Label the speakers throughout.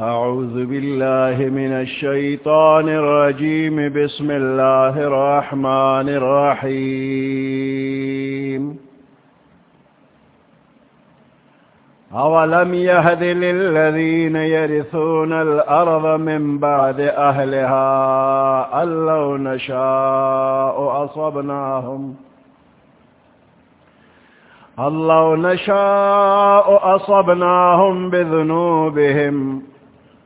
Speaker 1: أعوذ بالله من الشيطان الرجيم. بسم الله الرحمن الرحيم. أولم يهد للذين يرثون الأرض من بعد أهلها أن لو نشاء أصبناهم. الله نشاء أصبناهم بذنوبهم.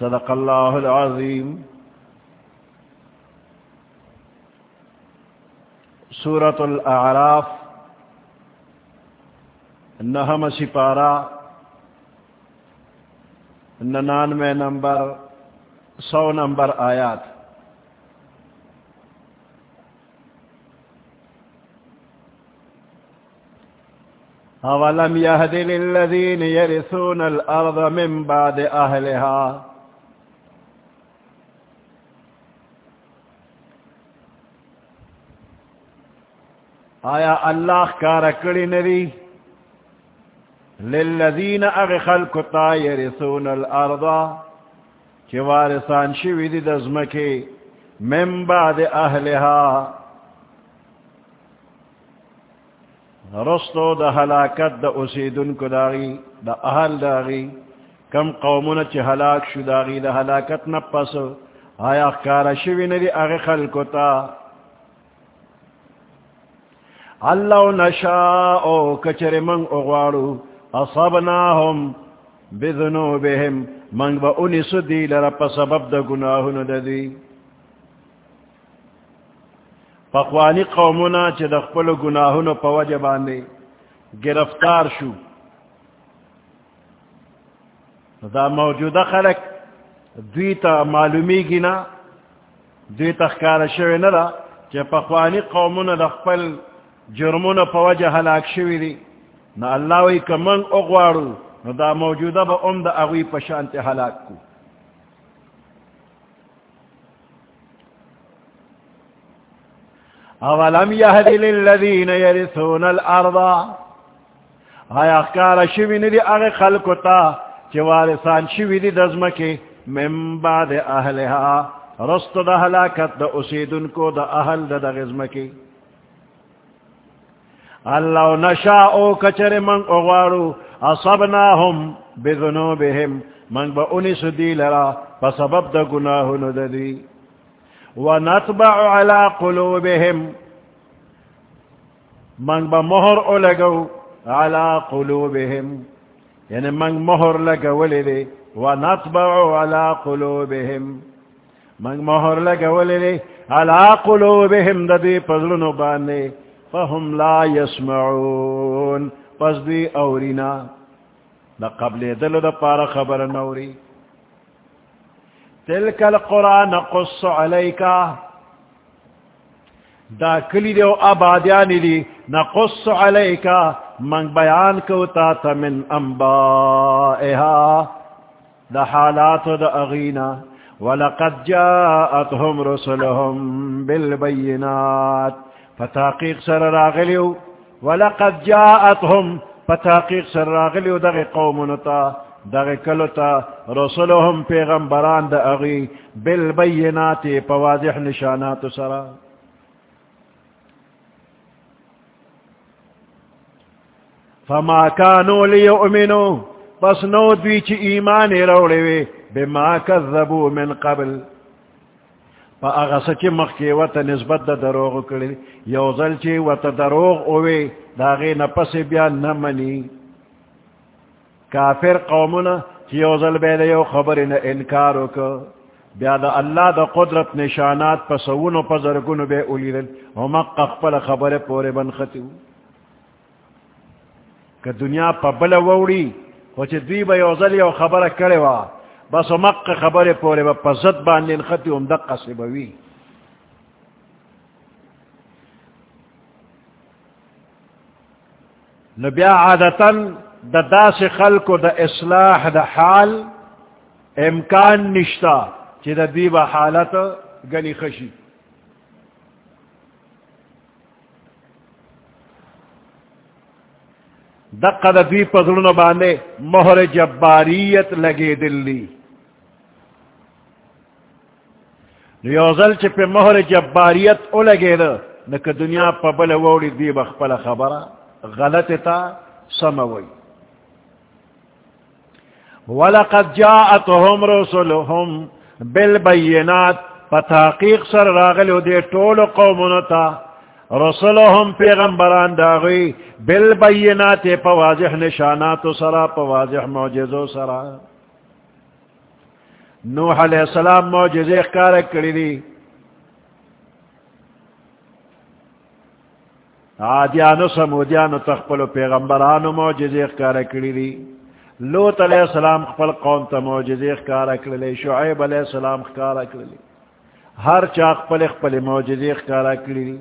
Speaker 1: صدق الله العظيم. سورة الأعراف نهم سپارہ ننانوے نمبر، سو نمبر آیات. أولم يهد للذين يرثون الأرض من بعد أهلها آیا اللہ کا رکڑی نری للذین اغخل کتا یرسون الارض، چی وارسان شوی دی دزمکی من بعد اہلها رستو دا حلاکت دا اسیدن کو داغی دا اہل داغی. کم قومون چی حلاک شو داغی دا حلاکت نپس آیا کارا شوی نری ندی اغخل کتا اللہ نشاء کچر من اغوارو اصابناهم بذنوبهم. من با انس دی لرپ سبب دا گناہن دا دی. پخوانی قومنا چه دا خپل گناہن پا وجباندے گرفتار شو. دا موجودہ خلق دوی تا معلومی گنا دوی تا خکار شوی ندا. چه پخوانی قومنا دا خپل جرمون پا وجہ حلاک شوی دی نہ اللہ وی کمن اغوارو نہ دا موجودہ با ام دا اغوی پشانت حلاک کو اولم یهدی للذین یرثون الارض؟ آیا اخکار شوی ندی اغی خلقو تا چه وارثان شوی دی دزمکی من بعد اہلها رست دا حلاکت دا اسیدن کو دا اہل دا دا غزمکی اللہ نشاء کچر من اغوارو اصبناهم بذنوبهم من با انس دی لرا فسبب دا گناہ نددی۔ ونطبع على قلوبهم من با مہر اولگو على قلوبهم یعنی من مہر لگو لدی ونطبع على قلوبهم من مہر لگو لدی على قلوبهم ددی پذلنو باندے فهم لا يسمعون پس دی اورینا دا قبل دل دا پارا خبر نوری. تلک القرآن قص علیکا. دا کلی دیو آبادیانی دی. نقص علیکا. من بیان کوتا تا من انبائها دا حالات دا اغینا. ولقد جاءتهم رسلهم بالبینات. فتحقیق سر راغلیو ولقد جاءتهم فتحقیق سر راغلیو دغی قومنتا دغی کلتا رسولهم پیغمبران دا اغی بالبینات پواضح نشانات سرا فما كانوا ليؤمنوا بس نو دوی چی ایمان روڑے وی بما کذبو من قبل. پا اغسا چی مخی و تا نسبت دا دروغ کردی یو ظل چی و تا دروغ اوی دا غی نپس بیا نمانی کافر قومنا چی یو ظل بیده یو خبری نا انکارو که بیا دا اللہ دا قدرت نشانات پا سونو پا زرگونو بے اولی دن ہمق اخپل خبر پورے بن خطیو کہ دنیا پا بلا ووڑی وچ دوی با یو ظل یو خبر کرے وا بس مق خبر پورے با پزد باندین خطی ام دقا سی بوی نبیا عادتا دا دا سی خلق دا اصلاح دا حال امکان نشتا چی دا دی با حالت گنی خشی. دقا دا دی پزرون باندے مہر جباریت لگے دلی. نو یوزل چی پہ مہر جباریت او لگے دا نکا دنیا پا بل ووڑی دی بخپل خبر غلط تا سموئی. وَلَقَدْ جَاءَتْهُمْ رُسُلُهُمْ بِالْبَيِّنَاتِ فتحقیق سر راغلو دے طول قومنتا رسولهم پیغمبران داغی بالبینات پواضح نشانات سرا پواضح معجزو سرا. نوح علیہ السلام معجزے اخکارک کری دی. آدیانو سمودیانو تخپلو پیغمبرانو معجزے اخکارک کری دی. لوت علیہ السلام خپل قوم تا معجزے اخکارک کری دی شعیب علیہ السلام اخکارک کری دی ہر چاق پل اخپل معجزے اخکارک کری دی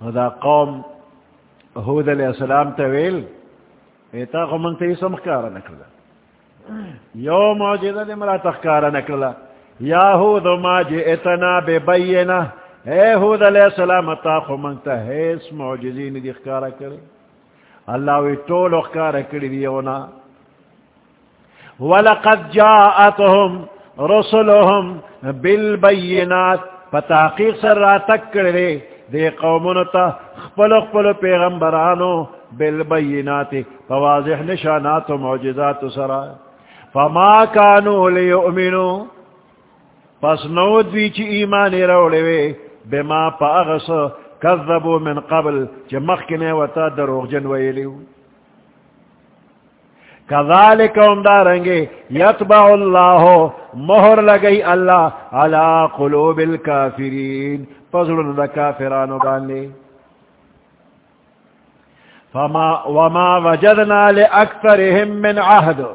Speaker 1: دا قوم حود علیہ السلام تویل ایتا خو منگ تیسا مخکارا نکلا۔ یو موجودہ دی مرا تخکارا نکلا۔ یا حود ما جئتنا بے بینا اے حود علیہ السلام تا خو منگ تا حیث موجودین دی اخکارا کرے اللہ وی طول اخکارا کری دیونا وَلَقَدْ جَاءَتْهُمْ رُسُلُهُمْ بِالْبَيِّنَاتِ فتحقیق سر را تک کرے دے۔ قومن تا خپل خپل پیغمبرانو بالبینات فواضح نشانات و معجزات سرا. فما کانو لیؤمنو، پس نود بھی چی ایمان روڑے وے بما پا اغس کذبو من قبل، چی مخکنے وطا دروغ جن ویلیو. کذالک ام دارنگے یتبع اللہ، مہر لگئی اللہ علا قلوب الكافرین پزلن دا کافرانو باندے. فما وما وجدنا لأکثرهم من عهد.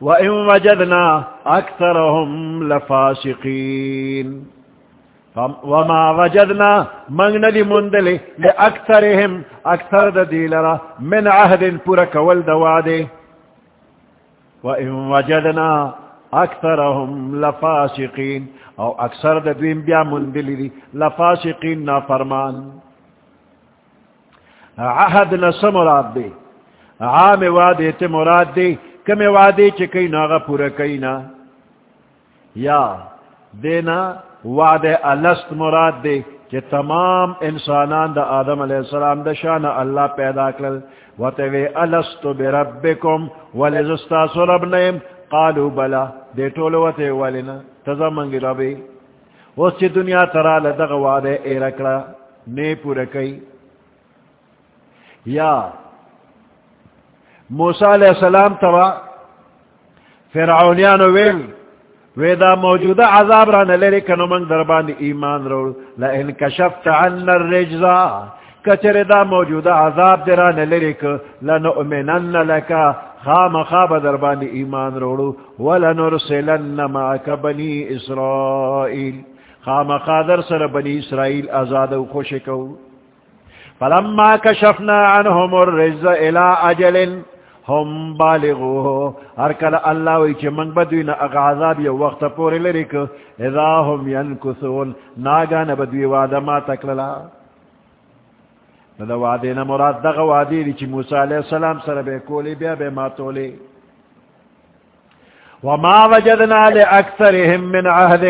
Speaker 1: وإن وجدنا أكثرهم لفاسقين. وما وجدنا منگن دی مندلی لأكثرهم أكثر دا من عهد پورک والدوادے وإن وجدنا اکثرهم لفاسقین، او اکثر د دویم بیا مندلی دی، لفاسقین نا فرمان عہد نس مراد دی، عام وعدے تے مراد دی، کم وعدے چکی ناغا پورا کئینا. یا دینا وعدے الست مراد دی کہ تمام انسانان دا آدم علیہ السلام دا شان اللہ پیدا کرل وتوی الستو بربکم ولزستاسو رب نیم، قالو بلا. دے ٹولو تے والنا تزا منگی ربی اس چی دنیا ترا لدغ وعدے اے رکڑا نے پورا کئی۔ یا موسیٰ علیہ السلام توا فرعونیانو ویل ویدا موجودہ عذاب رانا لے کنو منگ دربان ایمان رو۔ لئن کشفت عنا الرجزا کچر دا موجودہ عذاب دیرانا لے لنؤمنن لکا خام خواب دربان ایمان روڑو، ولنرسلن معك بنی اسرائیل. خام خادر سر بنی اسرائیل آزاد و خوشکو فلما کشفنا عنهم الرجز الى اجل هم بالغوه. ارکل اللہ ویچے من بدوین اغا عذاب یو وقت پوری لرک، اذا هم ینکسون ناگان بدوی وادما تکللا. نو دا وعدے نا مراد دا وعدے دی چی موسیٰ علیہ السلام سر بے کولی، بیا بے ماتولی. وما وجدنا لے اکثرهم من عہد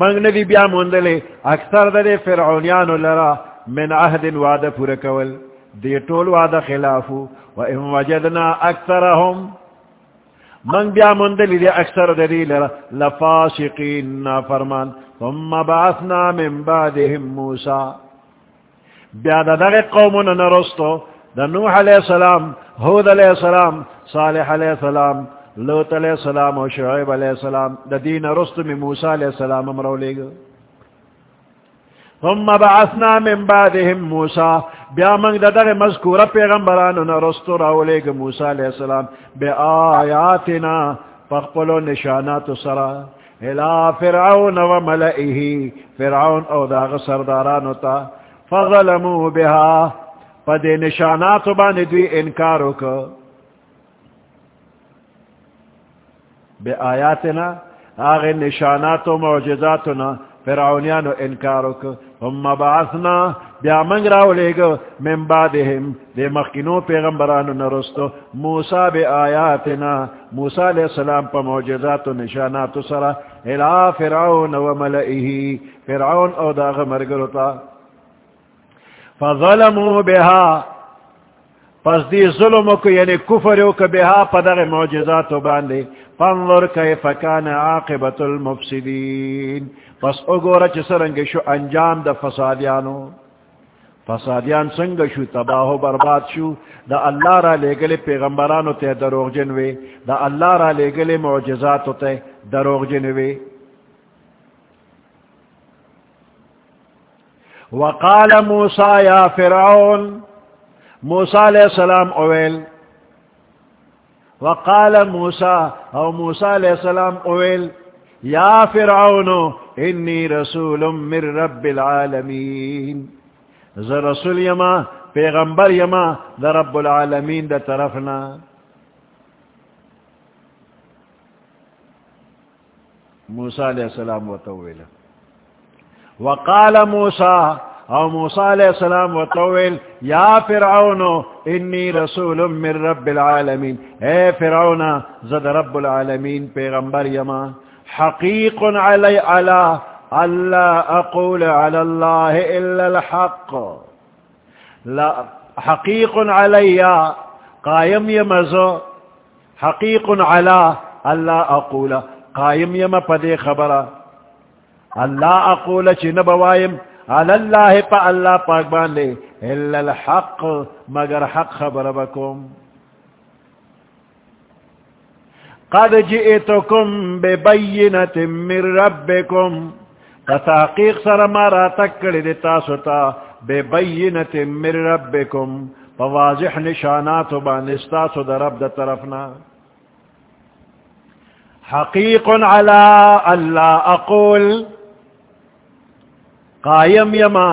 Speaker 1: منگ بیا مندلے اکثر دا دے فرعونیانو لرا من عہد وعد پورا کول. دی طول وعد خلافو. و ان وجدنا اکثرهم. من بیا مندلی دی اکثر دی لرا لفاسقین، نافرمان. ثم بعثنا من بعدهم موسیٰ. بیا دا دغی قومون نرستو دا نوح علیہ السلام حود علیہ السلام، صالح علیہ السلام لوت علیہ السلام و شعیب علیہ السلام دا دین رستو میں موسیٰ علیہ السلام امرو لے ثم بعثنا من بعدهم موسیٰ. بیا منگ دا دغی پیغمبرانو نرستو راو لے گا موسیٰ السلام بے آیاتنا نشانات سرا الى فرعون و ملئه، فرعون او داغ سردارانو تا فظلمو بها پدے نشانات بان دوی انکارو کو بے آیاتنا، آغی نشانات و معجزاتنا فرعونیانو انکارو کو ہم بعثنا بیا منگ راو لے گو، من بعدهم دے مخینو پیغمبرانو نرستو. موسیٰ بے آیاتنا، موسیٰ علیہ السلام پا معجزات و نشانات سرا. الى فرعون و ملئه فرعون او داغ مرگرتا فظلموا بها. پس دی ظلم کو یعنی کفر کو بها پدغ معجزات باندے. فانظر کیف کان عاقبت المفسدین پس اگورا چ سرنگ شو انجام د فسادیانو. فسادیان سنگ شو، تباہ و برباد شو. دا اللہ را لے گلے پیغمبرانو تے دروغ جنوے دا اللہ را لے گلے معجزاتو تے دروغ جنوے وقال موسى يا فرعون موسى عليه السلام اويل وقال موسى او موسى عليه السلام اويل يا فرعون اني رسول من رب العالمين ذا رسول يما پیغمبر يما ذا رب العالمين دا طرفنا موسى عليه السلام وتويله وقال موسى، او موسى عليه السلام وطول يا فرعون اني رسول من رب العالمين اے فرعون زد رب العالمين پیغمبر يما حقيق علي على الا اقول على الله الا الحق. لا حقيق علي قائم يمزو حقيق على الا اقول، قائم يم پدے خبره. اللہ اقول چی نبوائم اللہ پا اللہ پاک باندے اللہ الحق، مگر حق خبر بکم. قد جئتکم ببینت من ربکم، تحقیق سر مارا تکڑی دیتا ستا ببینت من ربکم فواضح نشانات بانستا ستا رب دا طرفنا. حقیق علا اللہ اقول قائم یما.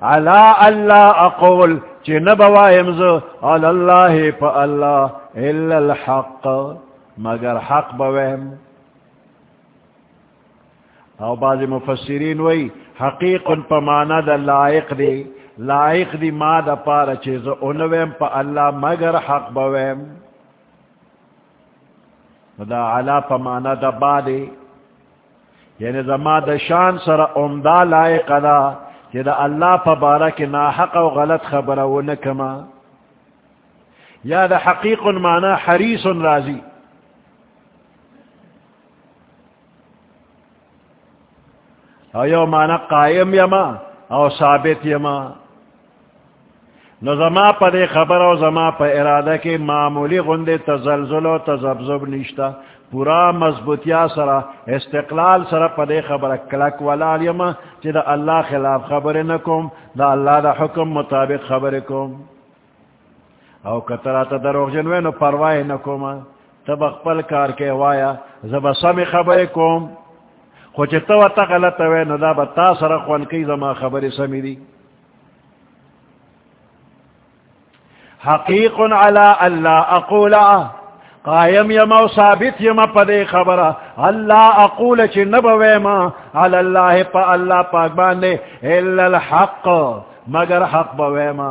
Speaker 1: علا اللہ اقول، چی نبوائم زو، علی اللہ پا اللہ الا الحق، مگر حق بویم او بعض مفسرین وی حقیق پا مانا دا لائق دی لائق دی ما دا پارا چیز انویم پا اللہ مگر حق بویم دا علا پا مانا دا با دی. یعنی زما د شان سر عمدہ لائق دا کہ دا اللہ پا بارا کی ناحق و غلط خبر و نکما یا دا حقیق مانا حریص راضی. او یو مانا قائم یما او ثابت یما نو زما پا خبر او زما پا ارادہ کی معمولی غندے تزلزل و تزبزب نشتا پورا مضبوطیا سرا، استقلال سرا پدے خبر، کلک ولال یما چی دا اللہ خلاف خبر نکم، دا اللہ دا حکم مطابق خبر کم۔ او کترا تا دروغ جنوے نو پروائی نکم تب اقبل کار کے وایا زب سمی خبر کم خوچ تو تا غلط وے نو دا با تا سرا خوان کی زما خبر سمی دی حقیق علی اللہ اقولا قائم یما و ثابت یما پدے خبر اللہ اقول چی نبوے ما علی اللہ پا اللہ پاک باندے الا الحق، مگر حق بوے ما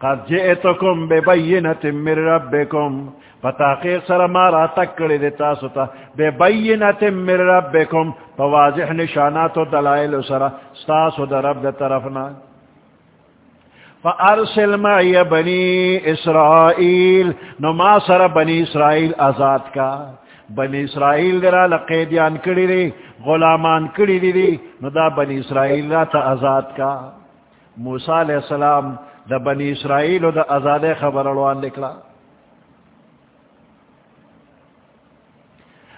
Speaker 1: قد جئتکم بے من ربکم فتاقیق سر مارا تکڑی دیتا ستا بے بینت من ربکم فواضح نشانات و دلائل سر ستاسو در رب در طرفنا فارسل معی بنی اسرائیل نو ما سر بنی اسرائیل آزاد کا۔ بنی اسرائیل درا لقیدیان کری دی، غلامان کری دی دی، نو دا بنی اسرائیل را تا آزاد کا۔ موسیٰ علیہ السلام دا بنی اسرائیل و دا آزاد خبر الوان لکلا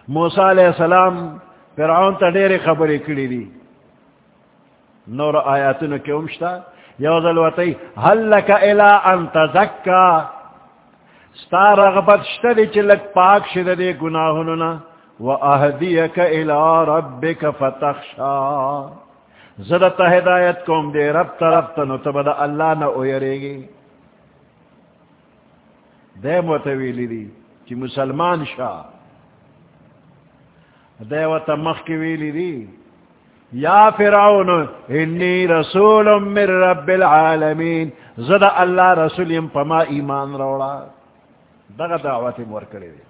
Speaker 1: موسیٰ علیہ السلام فرعون تا دیر خبری کری دی۔ نور آیاتنو کی امشتا۔ یو ذلوتی حل لکا الہ انت زکا ستا رغبت شتدی چلک پاک شد دی گناہننا و اہدیک الہ ربک فتخشا زدت ہدایت کوم دے رب طرف تنو تبدا اللہ نا اویرے گی دے موتویلی دی چی مسلمان شاہ دے و تمخ کی ویلی دی یا فرعون، انی رسول من رب العالمین. زد اللہ رسول یم پما ایمان روڑا. دغا دعوت مور کرے دی.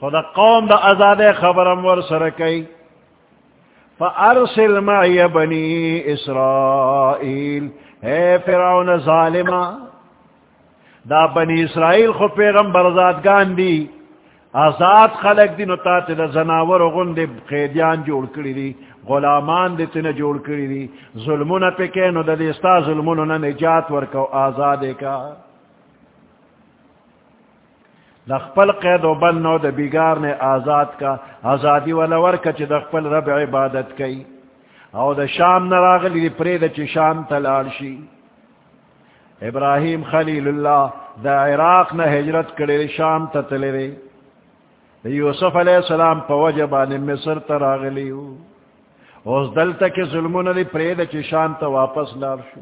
Speaker 1: خدا قوم دا ازاد خبرم ور سرکی فارسل معی بنی اسرائیل. اے فرعون ظالمہ. دا بنی اسرائیل خو پیغمبر زادگان دی. آزاد خلق دی نتا تا زناور غن دی قیدیان جوڑ کری دی. غلامان دی تینا جوڑ کری دی ظلمون پہ کینو دا دیستا ظلمون نا نجات ورکو آزادے کا. دخپل قید و بنو دا بیگار نے آزاد کا. آزادی والا ورکا چی دخپل رب عبادت کئی او دا شام نراغلی دی پرید چی شام تلال تلالشی ابراہیم خلیل اللہ دا عراق نا حجرت کڑی شام تتلی یوسف علیہ السلام پا وجبان مصر تراغلیو اس دل تک ظلمون دی پرید چی شان تا واپس لار شو.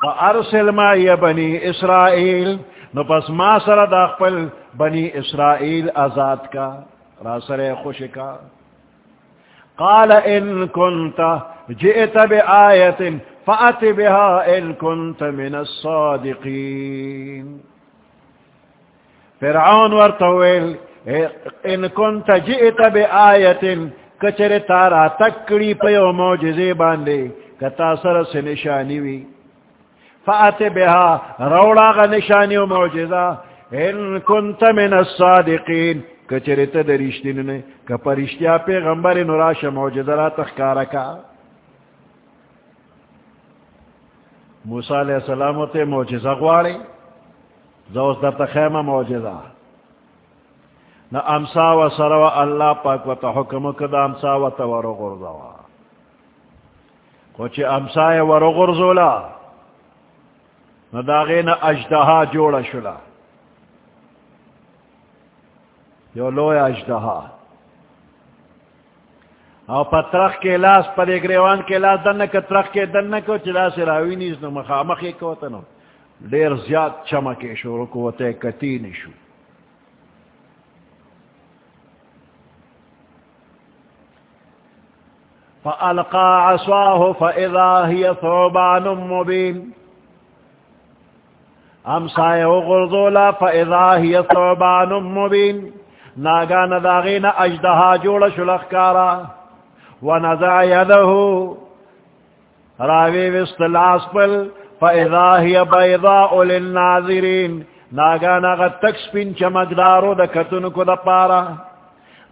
Speaker 1: فارسل ما یا بنی اسرائیل نو پس ما سر داخپل بنی اسرائیل آزاد کا، را راسر خوش کا. قال ان کنت جئت بی آیت فأت بها ان کنت من الصادقین فرعون ورطویل ان کنت جئت بی آیت کچر تارا تکڑی پیو موجزے باندے کتا سر سے نشانی وی۔ فات بها روڑا غا نشانی و موجزہ ان کنت من الصادقین۔ کچر تدرشتین نے کپرشتیا پیغمبر نراش موجزہ را تخکارا کا۔ موسیٰ علیہ السلام تے موجزہ غواری زوز در تخیمہ موجزہ نہ امسا و سروا اللہ پاک و تا حکم کدا، امسا و تورو غرزوا کچھ امسا ورو غرزولا۔ نہ داغے نہ اجدہا جوڑا شلا یو لو اجدہا۔ او پترخ کے لاس پر ایک ریوان کے لاس دن کے ترخ کے دن کو چلا سے راوی نیز نو مخامخ ایک ہوتا دیر زیاد چمکے شو رکو تے کتی نشو۔ فألقى عصاه فإذا هي ثعبان مبين. أمسى وغرزولا فإذا هي ثعبان مبين. ناغان داغين أجدها جول شلخكارا. ونزع يده. راوي وسط العصبل فإذا هي بيضاء للناظرين. ناغان غتكس بن چمقدارو دكتنكو دپارا.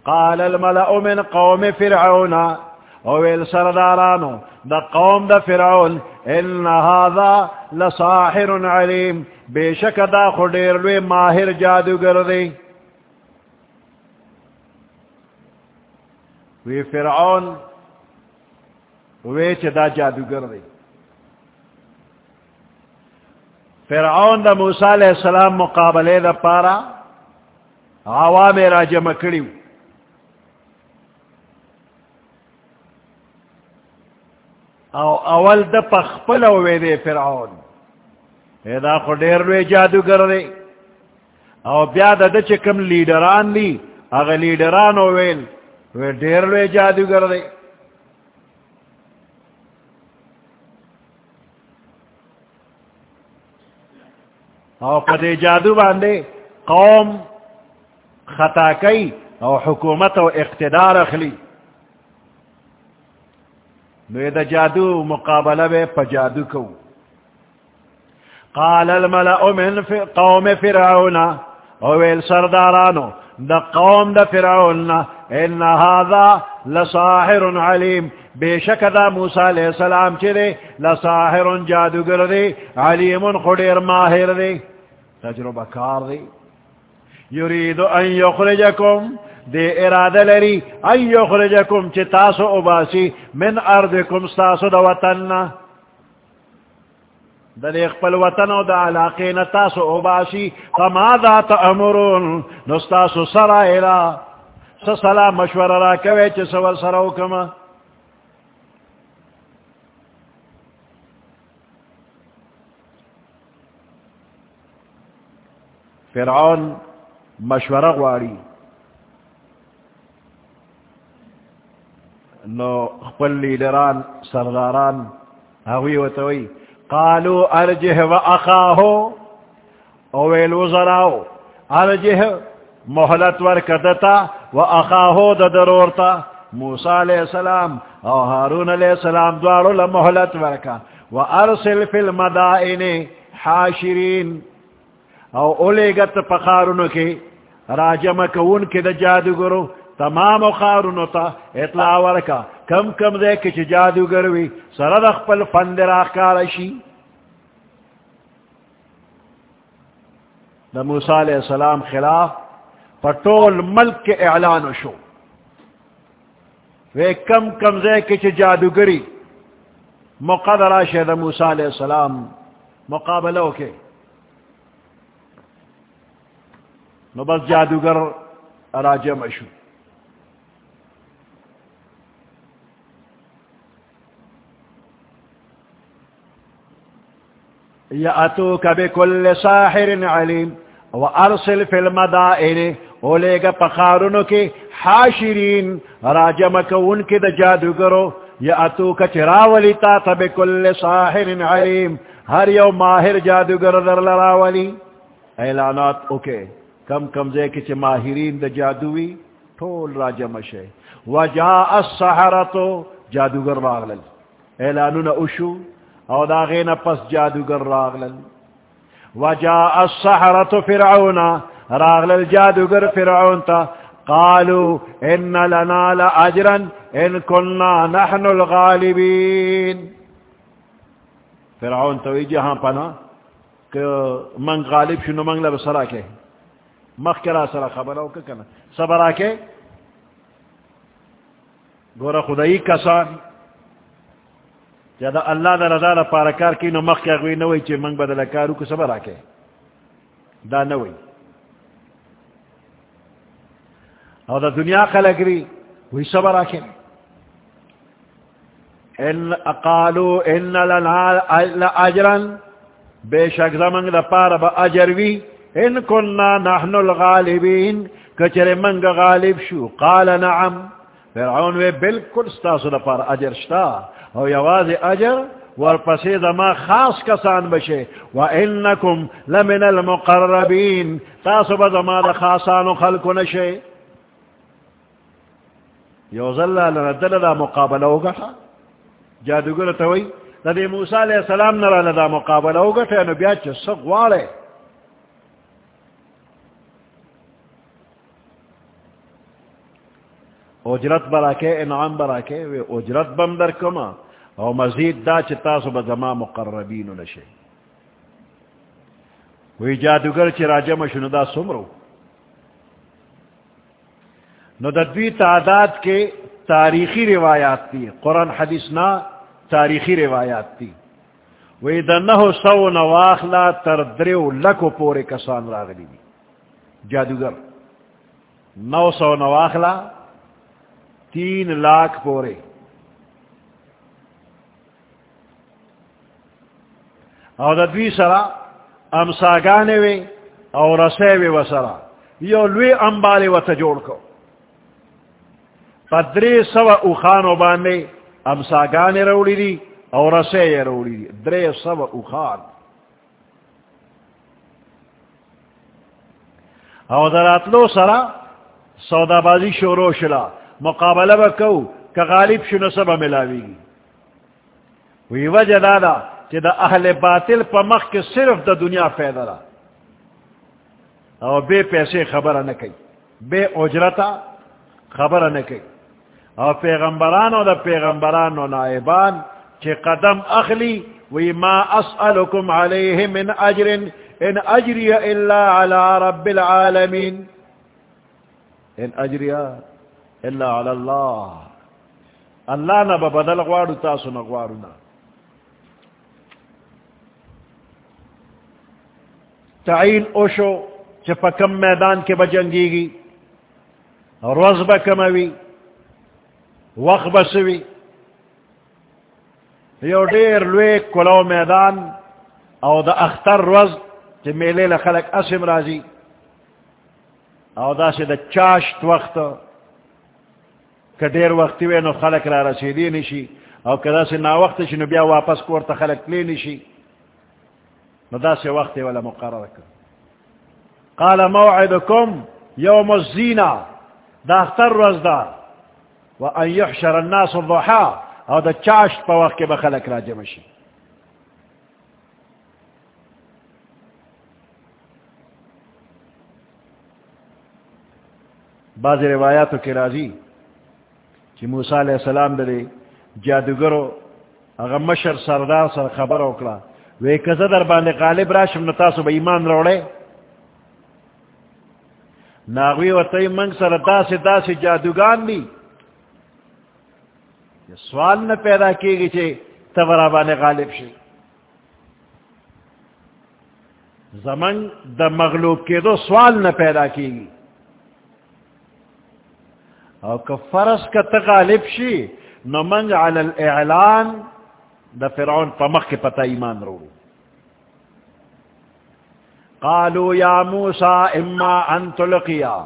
Speaker 1: قال الملأ من قوم فرعون. اویل سردارانو، دا قوم دا فرعون، ان هذا لصاحر علیم بے شک دا خودیر لوی ماہر جادوگر دی. وی فرعون، وی چھ دا جادوگر دی. فرعون دا موسیٰ علیہ السلام مقابلے دا پارا عوام راجم کڑیو او اول د پخپل او وی فرعون. دا خو ډیر لوی جادوګر دی. او بیا د د چکم لیډران دی هغه لیډران او ویل، وی ډیر لوی جادوګر دی. او په جادو باندې قوم خطا کوي او حکومت او اقتدار اخلي. نو دا جادو مقابلہ بے پا جادو کو قال الملأ من قوم فرعون. اویل سردارانو دا قوم دا فرعون ان هذا لصاحر علیم. بے شک دا موسیٰ علیہ السلام چرے لصاحر جادوگر دے علیم خڑیر ماہر دے تجربہ کار دے یرید ان یخرجکم دے ارادہ لری، ان یخرجکم چی تاسو اباسی، من اردکم ستاسو دا وطننا دا دے اقبل وطن و دا علاقین تاسو اباسی فماذا تأمرون؟ نستاسو سرائلہ سسلا مشور را کوي چې سوال سره وکما۔ فرعون مشوره غواړي نو خپل لیډران سرداران هغوی وتوي قالوا ارجه واخاه او ویل، وزراو، ارجه محلت ورکدتا و اخاہو دا درورتا موسیٰ علیہ السلام او حارون علیہ السلام دوارو لمحلت ورکا و ارسل فی المدائن حاشرین. او اولیگت پخارونو کی راجم کون کی دا جادوگرو تمام خارونو تا اطلاع ورکا کم کم دے کچ جادوگروی سرد اخپل فند فندر آخکارشی دا موسیٰ علیہ السلام خلاف پٹول ملک کے اعلان شو وے کم کم زے کچھ جادوگری مقدرہ شہد موسیٰ علیہ السلام مقابلہ کے نو بس جادوگر راجم شو. یا اتو ساحر علیم و ارسل فی المدائن اولے گا پخارنو کے حاشرین راجم کون کے دا جادوگرو یا اتو کچراولی تا تب ساحر علیم ہر یو ماہر جادوگر در لراولی اعلانات اوکے کم کم زے کچھ ماہرین دا جادوی ٹھول راجم شے وجاء السحرتو جادوگر راغلل. اعلانونا اشو او داغین پس جادوگر راغلل. وجاء السحرة فرعون راغل الجادوگر فرعون تا. قالوا ان لنا لأجرا ان كنا نحن الغالبين فرعون تو جہاں پنا کہ من غالب شنو، من لب سرا کے. مخکرا سرا خبر ہو کہ کنا صبر آکے گورا خدای کسان. یا دا اللہ دا رضا دا پارکار کی، نو مخ کیا گوئی نوئی چی منگ بدل کارو کو صبر آکے دا نوئی او دا دنیا خلق ری وہی صبر آکے ان اقالو ان لنا بے شک زمنگ دا پار با اجروی ان کننا نحن الغالبین، کچر منگ غالب شو. قال نعم، فرعون وی بالکل ستاسو دا پار اجر شتا. او یواز اجر ورپسی دما خاص کسان بشے وَإِنَّكُمْ لَمِنَ الْمُقَرَّبِينَ تاسو با دما دا خاصانو خلقو نشے یوز اللہ لندل دا مقابلہ ہوگا تھا جادوگر توئی دا دی موسیٰ علیہ السلام نرا لدا مقابلہ ہوگا تھا انو بیاد چھ سق اجرت برا کے انعام برا کے اجرت بم در کما. او مزید دا چتا سو بزما مقربین نشے وی جادوگر چی راجم شنو دا سمرو. نو دا دوی تعداد کے تاریخی روایات تھی قرآن حدیث نا تاریخی روایات تھی وی دا نہو سو نواخلا تر دریو لکو پورے کسان راغلی دی. جادوگر. نو سو نواخلا تین لاکھ پورے۔ او دا دوی سرا امساگانے وی او رسے وی و سرا یو لوی امبالے و تجوڑ کو پدری سو اوخانو باندے امساگانے روڑی دی او رسے روڑی دی درے سو اوخان او دراتلو سرا سودا بازی شورو شلا مقابلہ با کو کہ غالب شنو سبا ملاوی گی وی وجہ دادا کہ دا اہل باطل پا مخ کے صرف دا دنیا فیدہ را او بے پیسے خبر نہ کئی بے اجرتا خبر نہ کئی او پیغمبران او دا پیغمبران و نائبان چھ قدم اخلی وی ما اسألکم علیہ من اجر ان اجری الا علی رب العالمین. ان اجری الا علی اللہ اللہ نہ بدل غوارو تاسو نہ غوارو نہ تعین اوشو چپا کم میدان کے بجنگی گی روز بکموی وقت بسوی یو دیر لوی کلو میدان او دا اختر روز چی میلے لخلق اسم رازی او دا سی دا چاشت وقت که دیر وقتی نو خلق را رسیدی نشی او که دا سی نا وقت شی نو بیا واپس کورتا خلق لی نشی نو دا سی وقتی والا مقرر کر قال موعدكم يوم الزينة دا اختر روز دا وان يحشر الناس الضحى او دا چاشت پا وقت کے بخلق را جمشی بعض روایاتو کی راضی کہ موسیٰ علیہ السلام دلے جادوگرو اگر مشر سردار سر خبر اکلا وی کزدر باندے غالب راشم نتاسو با ایمان روڑے ناغوی و تی منگ سر دا سے جادوگان دی سوال نہ پیدا کی گی چھے تبرابان غالب شی زمن دا مغلوب کے دو سوال نہ پیدا کی گی او که فرس کا تغالب شی نو منگ علی الاعلان دا فرعون پا مخ کے پتا ایمان رو قالوا یا موسیٰ، اما ان تلقیا.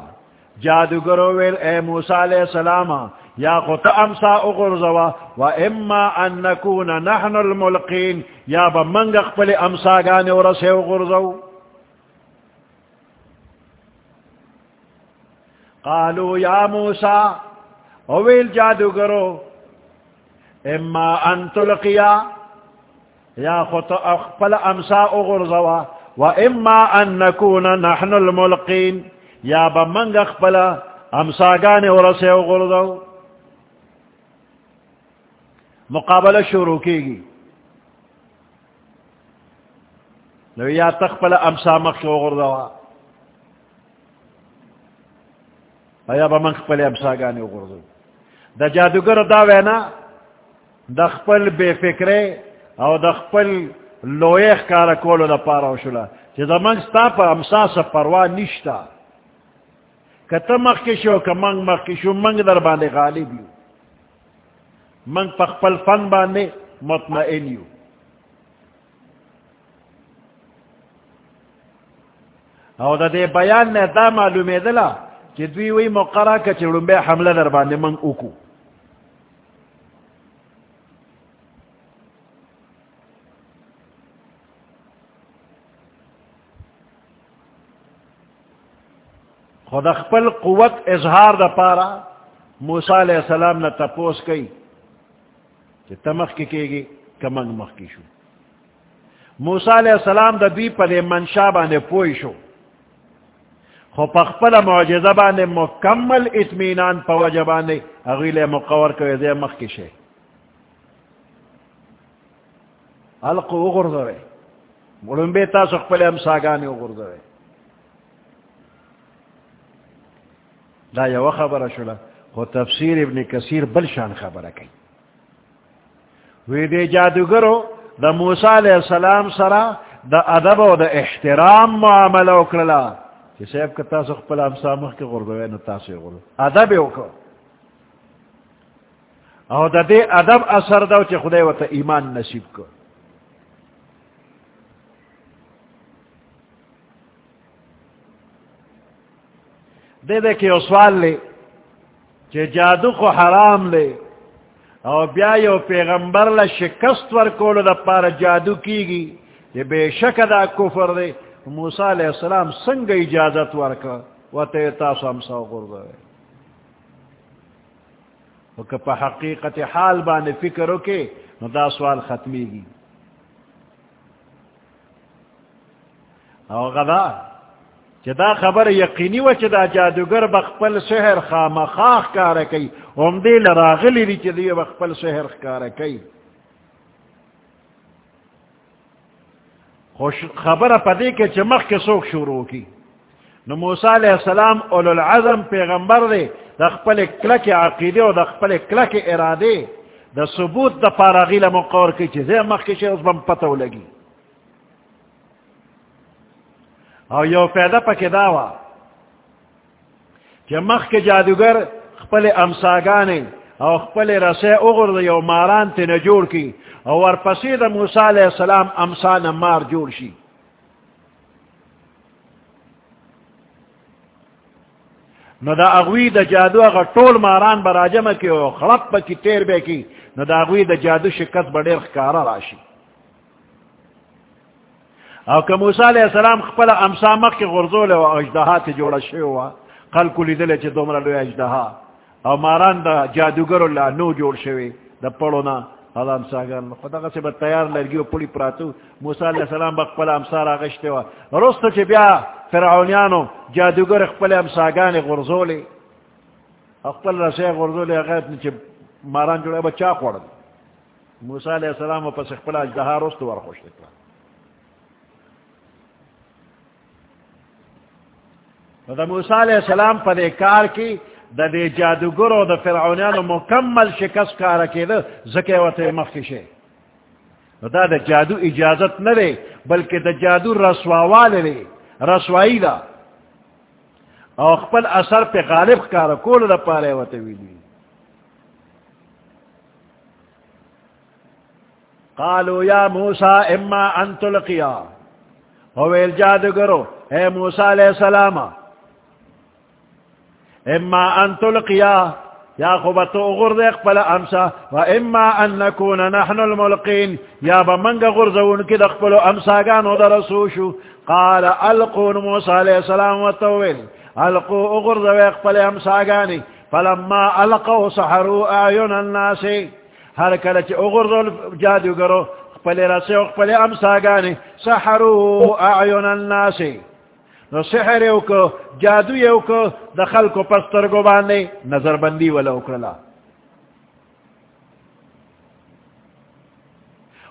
Speaker 1: جادوگرو ویل، اے موسیٰ علیہ السلام، یا خط امسا اغرزوا و اما ان نکون نحن الملقین. یا با منگ اقبل امسا گانے ورسے اغرزو قالوا یا موسیٰ، اویل جادوگرو، اما ان تلقیا، یا خط اقبل امسا اغرزوا، و اما ان نکون نحن الملقین، یا بمنگ اخبلا امساگان ورسے غردو مقابلہ شروع کی گی نو یا تخبل امسا مخ غردو یا بمنگ اخبل امساگان غردو دا جادوگر دا وینا دا خپل بے فکرے او دا خپل لویخ کارا کولو دا پارا شلا چی دا منگ ستا پا امسا سا پروا نشتا کتا مخکشو که منگ مخکشو منگ در باندے غالب یو. منگ پا خپل فن باندے مطمئن یو. او دا دے بیان نے دا معلومی دلا چی دوی وی مقرہ کچی رنبے حملہ در باندے منگ اوکو خود خپل قوت اظہار دا پارا موسیٰ علیہ السلام نے تپوس کئی کہ تمخ کی کے گی کمنگ مخ کی شو موسیٰ علیہ السلام دا دی پر منشا بانے پوئی شو خو پخپل معجزہ بانے مکمل اطمینان پا وجبانے اغیل مقور کو دے مخ کی شے حلقو اغرزوے مرنبے تاسو خپل امساگانے اغرزوے دا یو خبر شولا خو تفسیر ابن کثیر بل شان خبر کئی وی دے جادوگرو دا موسیٰ علیہ السلام سرا دا ادب و دا احترام معاملہ اکرلا کہ سیب کا تاسو خپل امسامخ کے غردوے نا تاسو غردو ادب اکر او دا دے ادب اثر دا چی خدای و تا ایمان نصیب کر دے دے کہ سوال لے کہ جادو کو حرام لے او بیا یو پیغمبر لا شکست ور کولو دا پار جادو کی گی یہ بے شک دا کفر دے موسی علیہ السلام څنګه اجازت ورکړه؟ وته تاسو هم سو ګرځوي او که حقیقت حال باندې فکر وکې، نو دا سوال ختميږي او غدا چې خبر یقینی و چې دا جادوګر بخپل شهر خامخاخ کار کوي. هم دې لراغلی دي چې بخپل شهر کار کوي. خوش خبر پدې کې چې مخ کې څوک شروع کی. نو موسی علیہ السلام اولو العظم پیغمبر دے دا خپل کلک عقیده او دا خپل کلک اراده دا ثبوت دا پاراغی لمقور کی چیزے مخ کی شیخ بم پتو لگی او یو پیدا پکی داوا کہ مخ کے جادوگر خپل امساگانے او خپل رسے اغر دا یو ماران تی نجور کی او ورپسی دا موسیٰ علیہ السلام امسان مار جور شی نو دا اغوی دا جادو اگر طول ماران براجم کی او خلط پا کی تیر بے کی نو دا اغوی دا جادو شکت بڑیر خکارا راشی او که موسیٰ علیہ السلام خپل امسامق کی غرزول و اجدہا تی جوڑا شیوا خلقو لیدلے چی دومرا لوی اجدہا او ماران دا جادوگر اللہ نو جوڑ شوی دا پڑونا حالا امساگان خدا غصی با تیار لرگی و پولی پراتو. موسیٰ علیہ السلام با خپل امسار آغشتے و رستو چی بیا فرعونیانو جادوگر خپل امساگان غرزولی خپل رسی غرزولی اغیت نیچے ماران جوڑا با چا خورد موسیٰ علیہ السلام و پس خپل اجدہا رستو ورخوشت کرد دا موسیٰ علیہ السلام پا دے کار کی دا دے جادوگر و دا فرعونیان مکمل شکست کارا کی دا زکی و تے مخشے دا دا جادو اجازت نہ دے بلکہ دا جادو رسواوال دے رسوائی دا او خپل اثر پہ غالب کارا کول دا پارے و تے ویلی قالوا یا موسیٰ، اما ان تلقیا. ہوئے جادوگرو اے موسیٰ علیہ السلام اما ان تلقيا يا خبتو غرد اقبل امسا واما ان نكون نحن الملقين. يا بمنغ غرزون كده اقبل امسا كانوا درسوشو قال القوا موسى عليه السلام و وطول القوا غرز اقبل امسا كاني. فلما القوا سحروا اعين الناس. هر كلت اغرز الجادو قروا اقبل رسي اقبل امسا كاني. سحروا اعين الناس. نو سحر یو کو جادو یو کو دخل کو پستر گو باندے نظر بندی والا اکرلا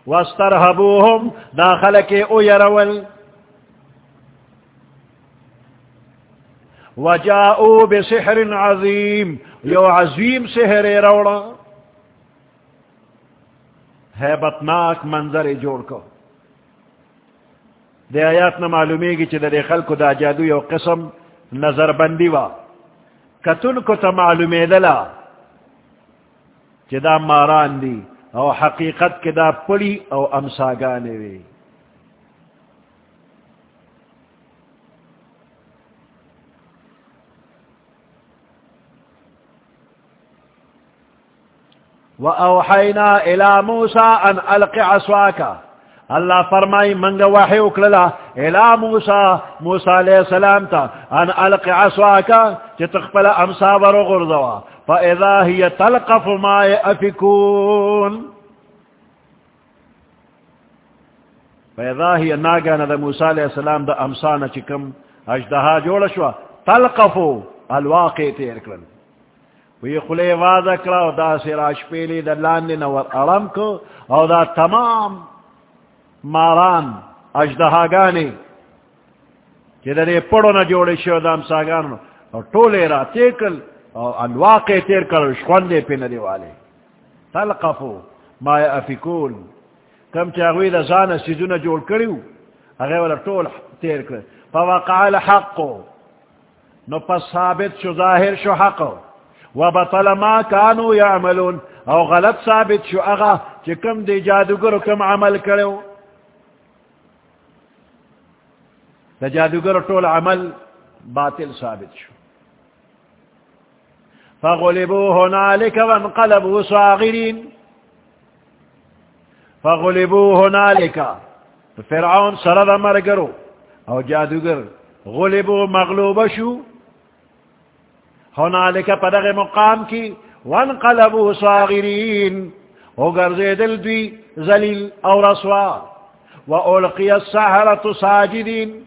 Speaker 1: واسترہبوہم داخل کے او یرول وجاؤو بسحر عظیم، یو عظیم سحر روڑا ہے بتناک منظر جوڑ کو دے آیات نہ معلومی گی چی دے خلق دا جادو یو قسم نظر بندی وا کتن کو تا معلومی دلا چی دا ماران دی او حقیقت کے دا پڑی او امساگانے وی وَأَوْحَيْنَا إِلَى مُوسَىٰ أَنْ أَلْقِ عَصْوَاكَ. اللہ فرمائی، منگا وحی اکللا۔ الہ موسیٰ موسیٰ علیہ السلام تا، ان علق عصواکا چی تقبل امسا برو غرزوا۔ فا اذا ہی تلقف ما افکون۔ فا اذا ہی ناگانا دا موسیٰ علیہ السلام دا امسانا چکم اجدہا جوڑا شوا۔ تلقفو، الواقع تیر کرن وی خلے وعدہ کرا دا سراش پیلی دا لاندی نور ارم کو، او دا تمام ماران اجدہا گانے کہ دنے پڑو نہ جوڑے شو دام ساگان اور ٹولے را تیکل اور انواقع تیر کر شخوندے پہ ندے والے تلقفو ما افکون کم چاہوی دا زانا سیزونا جوڑ کریو اگر والا ٹول تیر کر فوقع الحقو نو پس ثابت شو ظاہر شو حقو وبطل ما كانوا يعملون. او غلط ثابت شو اغا چکم دی جادوگر کم عمل کرو دا جادوگر طول عمل باطل ثابت شو. فغلبوا هنالك وانقلبوا صاغرين فغلبوا هنالك فرعون سرد مرگرو او جادوگر غلبوا مغلوب شو. هنالك پدغ مقام کی وانقلبوا صاغرين او گرزیدل دوی ذلیل او رسوا. وألقي السحرة ساجدين.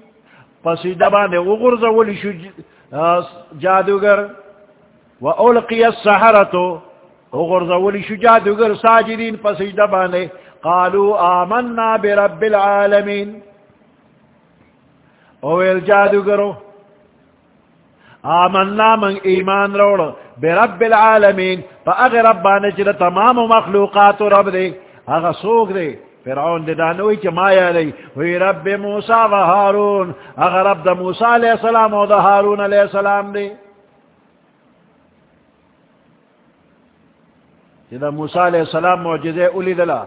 Speaker 1: پسیدہ بانے اغرز ولی شو جی- جادوگر. و اولقی السحرتو اغرز ولی شو جادوگر ساجدین پسیدہ بانے قالو آمنا برب العالمین. اویل جادوگرو، آمنا من ایمان روڑ برب العالمین، پا اغی ربانے چلا تمام مخلوقات رب دے، اغا سوک دے. فرعون دے دانوی چا مایا لئی وی رب موسیٰ و حارون اغا رب دا موسیٰ علیہ السلام و دا حارون علیہ السلام دے دا موسیٰ علیہ السلام موجزے اولی دلا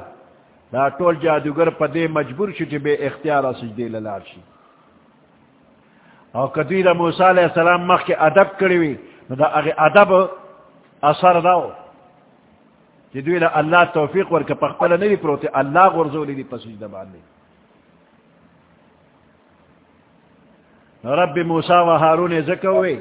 Speaker 1: دا طول جادوگر پا دے مجبور شو چی بے اختیار سجدے للار شی او کدوی دا موسیٰ علیہ السلام مخ کے ادب کروی دا اغی ادب اثر داو چې دوی له الله توفیق ورک په خپل نه دی پروت، الله غرزولې دی پسې د باندې. رب موسی و هارون زکوي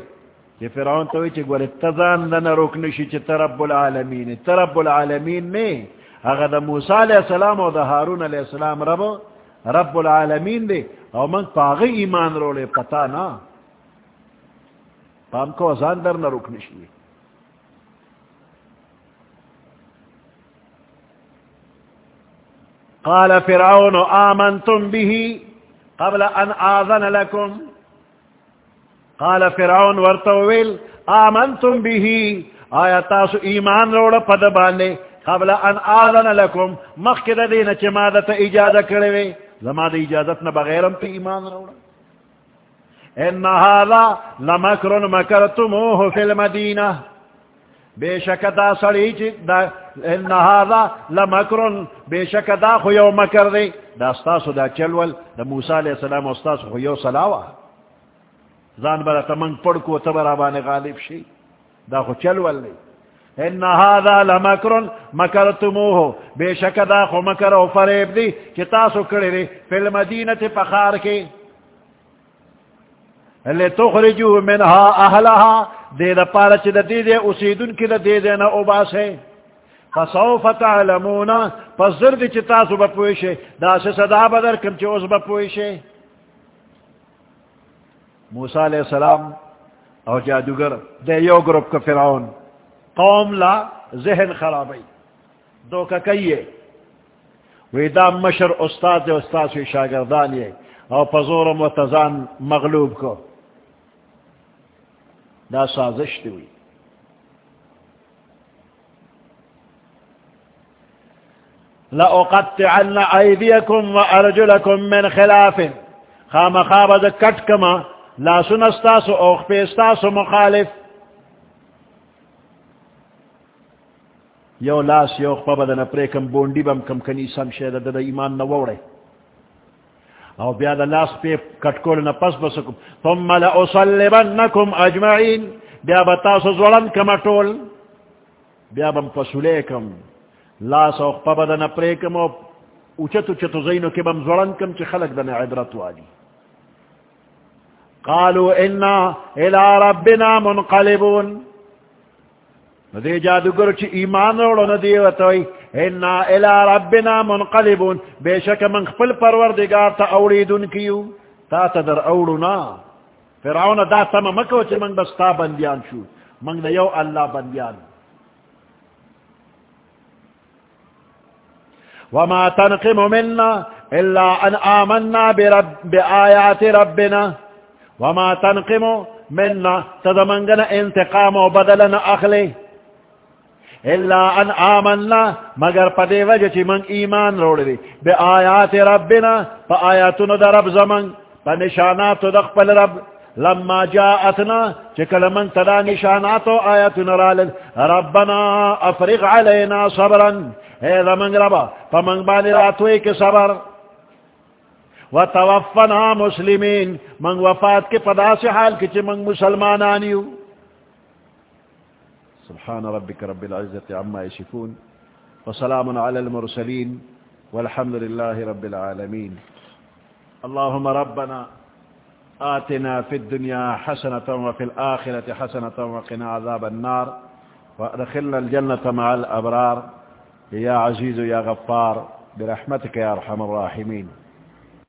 Speaker 1: چې فرعون ته وی چې ګوره تزان نه روک نشي چې رب العالمین رب العالمین نه هغه د موسی علی السلام او د هارون علی السلام رب رب العالمین دی. او من پاغه ایمان رولې پتا نه. پام کو ځان در نه روک نشي قال فرعون آمنتم به قبل أن آذن لكم. قال فرعون ورطويل آمنتم به. آیا تاسو ایمان روڑا پدبانے قبل ان آذن لکم مخکد دینا چه مادت اجازہ کروے زمان اجازت بغیرم پی ایمان روڑا ان هذا لمکر مکرتموه فی المدینہ بے شک دا سڑی چی دا ان هذا لمکرن بے شک دا خو یو مکر دی. دا استاسو دا چلول دا موسی علیہ السلام استاسو خو یو سلاوا زان برا تمنگ پڑکو تبرا بانے غالب شی دا خو چلول دی. ان هذا لمکرن مکرتموه بے دا خو مکر او فریب دی چی تاسو کڑی دی فی المدینت پخار کے لتخرجوا منها اهلها دے دا پارا چی دا دے دے اسیدن کی دا دے دے نا اوباس ہے فسوف تعلمون پس زرد چی تاسو بپویشے دا سے صدا بدر کم چی اوز بپویشے موسیٰ علیہ السلام او جادوگر دے یو گروپ کا فرعون، قوم لا ذہن خرابی، دو کا کئیے وی دا مشر استاد دے استاد وی شاگردان یہ او پزورم و تزان مغلوب کو۔ دا سازش دوی لأقطعن أيديكم وأرجلكم من خلاف. خام خابد كتكما لا سنستاس أخ بيستاس مخالف. یو لاس یو خپا بدن پریکم بونڈی بم کم کنی سم شید دا, دا ایمان نووڑے او بیا دا لاس پی کٹکول نا پس بسکم. ثم لأصلبنکم اجمعین. بیا بتاسو زولن کم اٹول بیا بم پسولے کم. لاس او خپا بدن پریکم او اوچت اوچت زینو کی بم زولن کم چی خلق دن عبرت والی. قالو انا الى ربنا منقلبون. ندی جادوگر چی ایمان روڑو ندی وطوی انا الى ربنا منقلبون. بے شک من خپل پروردگار تا اوڑیدون کیو تا تا در اوڑونا فرعون دا تم مکو چی من بستا بندیان شو. من دا یو اللہ بندیان. وما تنقم منا الا ان آمنا برب بآیات ربنا وما تنقم منا تدمنگنا انتقام و بدلنا اخلی الا ان آمنا مگر پدے وجہ چی من ایمان روڑ دی ربنا پا آیاتنا دا رب زمن پا نشانات رب لما جاءتنا چکل من تدا نشانات و آیاتنا رالل ربنا افرغ علینا صبرا اے زمن ربا پا بانی راتوئی کے صبر و توفنا مسلمین من وفات کے پدا سے حال کچھ من مسلمانانیو سبحان ربك رب العزة عما يشفون وسلام على المرسلين والحمد لله رب العالمين اللهم ربنا آتنا في الدنيا حسنة وفي الآخرة حسنة وقنا عذاب النار وادخلنا الجنة مع الأبرار یا عزیز یا غفار برحمتك يا رحم الراحمين